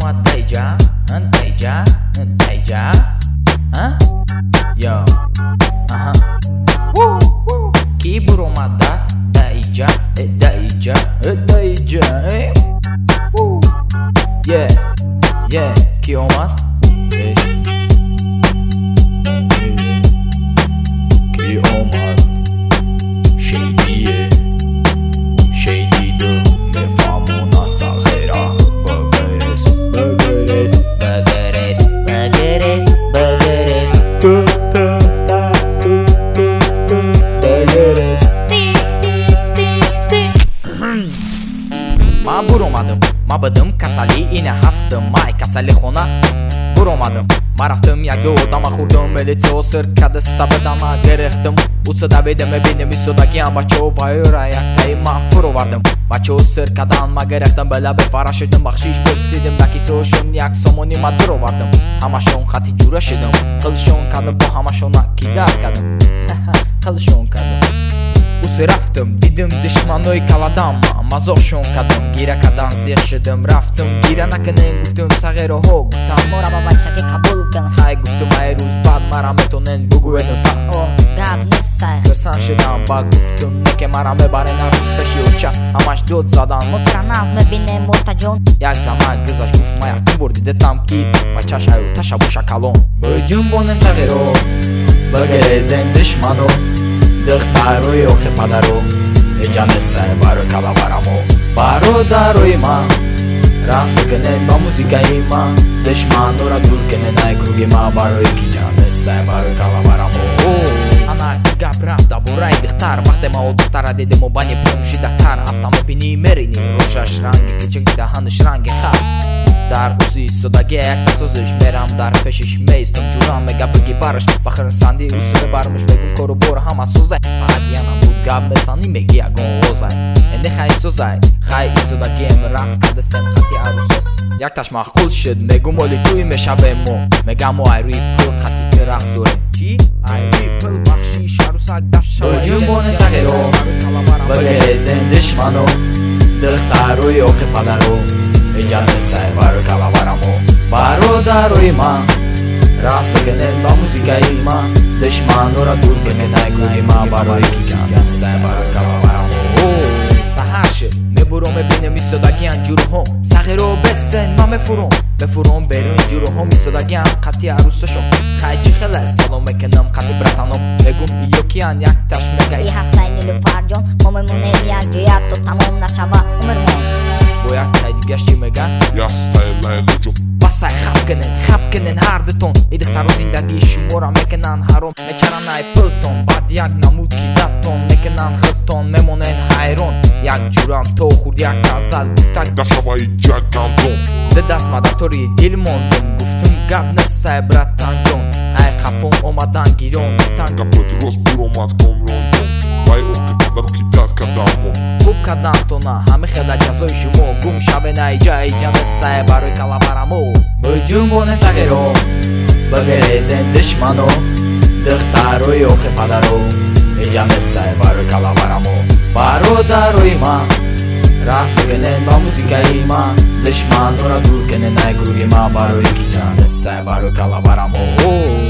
my day job, huh? Day job, huh? Yo, uh huh. Woo, woo. 입으로 마다 데이자, 데이자, 데이자, 예, 예, 귀여운 맛. Vuramadım, mabıdım kasali inə hastım. Ay e kasali xona vuramadım Maraqdım ya doğudama xurdum Elico sırkadı stabıdama qırıqdım Uçada bedəmə benim üsudaki an Bakı vayuraya təyimə furuvardım Bakı sırkadan ma qırıqdım Belə bir faraşıdım. Baxşiş pırsidim Daki soşun yak somoni madurovardım Hamaşon xati cürəşidim Kılşon kadı bu hamaşona gider kadım Kılşon kadı рӯзе рафтам дидим душманои каладам мазошон кардам гира кардан зех шидам рафтам гира накунем гуфтум сағероҳо гуфтам мора ба бачаки қабул кун хай гуфтум ай рӯз баъд мара метонен бугӯену та гап несай хирсан шидам ба гуфтум неке мара мебарена рӯз пеши уча ҳамаш дод задан мутраназ мебинем мотаҷон як замак гизаш гуфт ма якум бор дидетам ки бачашаю ташабуша калон бӯҷумбоне сағеро багерезен душмано духтарои охи падаро эҷанесай барои калаварамо бародарои ман рақс мекунед ба музикаи ман душманора дур кунед ай круги ма барои ки ҷанесай барои калаварамо ана гап рафт да бораи духтар вақте ма духтара дидиму бани пумшидактар автомобини мерини рӯшаш ранги кичик даҳанш ранги хар არ უსისო და გეახასოზეშ მერამდარ ფეშიშ მეისტო ჯურამე გაბგი ბარშ ბახრენ სანდი უსმე ბარმშ მეგუკორო ბორა ჰამასოზე ადიანა მუდგაბე სანი მეგია გოზაი ენე ხაისოზაი ხაისო და გემ რახს კადე სემხათი არუსო. იაქტაშ მახკულ შედ მეგუმოლი თუ იმე შაბემო. მე გამოაირი ფულ ხათი ტერახსორე ჩი? აირი ფულ ბახში შარუსაკ დაშა ჯუმონე საგერო ბაგეზენ დიშმანო დხტარუი ოხე პადარო Ella me salvaron kavavaramon برادرای ما. راست کنن با موزیکای من دشمن را دور کنن نگوی من برای کی کن سبر کبرم سهرشه می‌برم بینم این صداگی هم جروه هم. سقی رو بسن من بفروم بفروم برون جروه هم. این صداگی هم قطی عروسشم خیجی خیلی سلام کنم قطی براتانم بگم یکی هم یک تشمگه ای حسینی لفرجان ما ممونه یک تو تمام نشود. як кай дигаш чӣ меган ястайлайлуҷум басай хаб кунен хаб кунен ҳардутон идихтару зиндагии шуморо мекунан ҳаром мечаранай пултон баъд як намуд ки даттон мекунан хилтон мемонен ҳайрон як ҷурам то хурд як газал гуфтак дашаваи ҷакантон дидаст мадатори дил мондум гуфтум гап несай братанҷон ай қафом омадан гирон тан гапот рост буромад комрондон вай оқи падаро ки дад кардамо хуб кардантона ҳами хела ҷазои шумо. Гум шавенаи ҷаи ҷанесай барои калабарамо бӯҷумбоне сағиро багерезен душмано духтарои охи падаро эҷанесай барои калабарамо бародарои ман рақс бикунед ба музикаи ман душманора дур кунед ай гуруги ман барои ки ҷанесай барои калабарамо barulho no morro,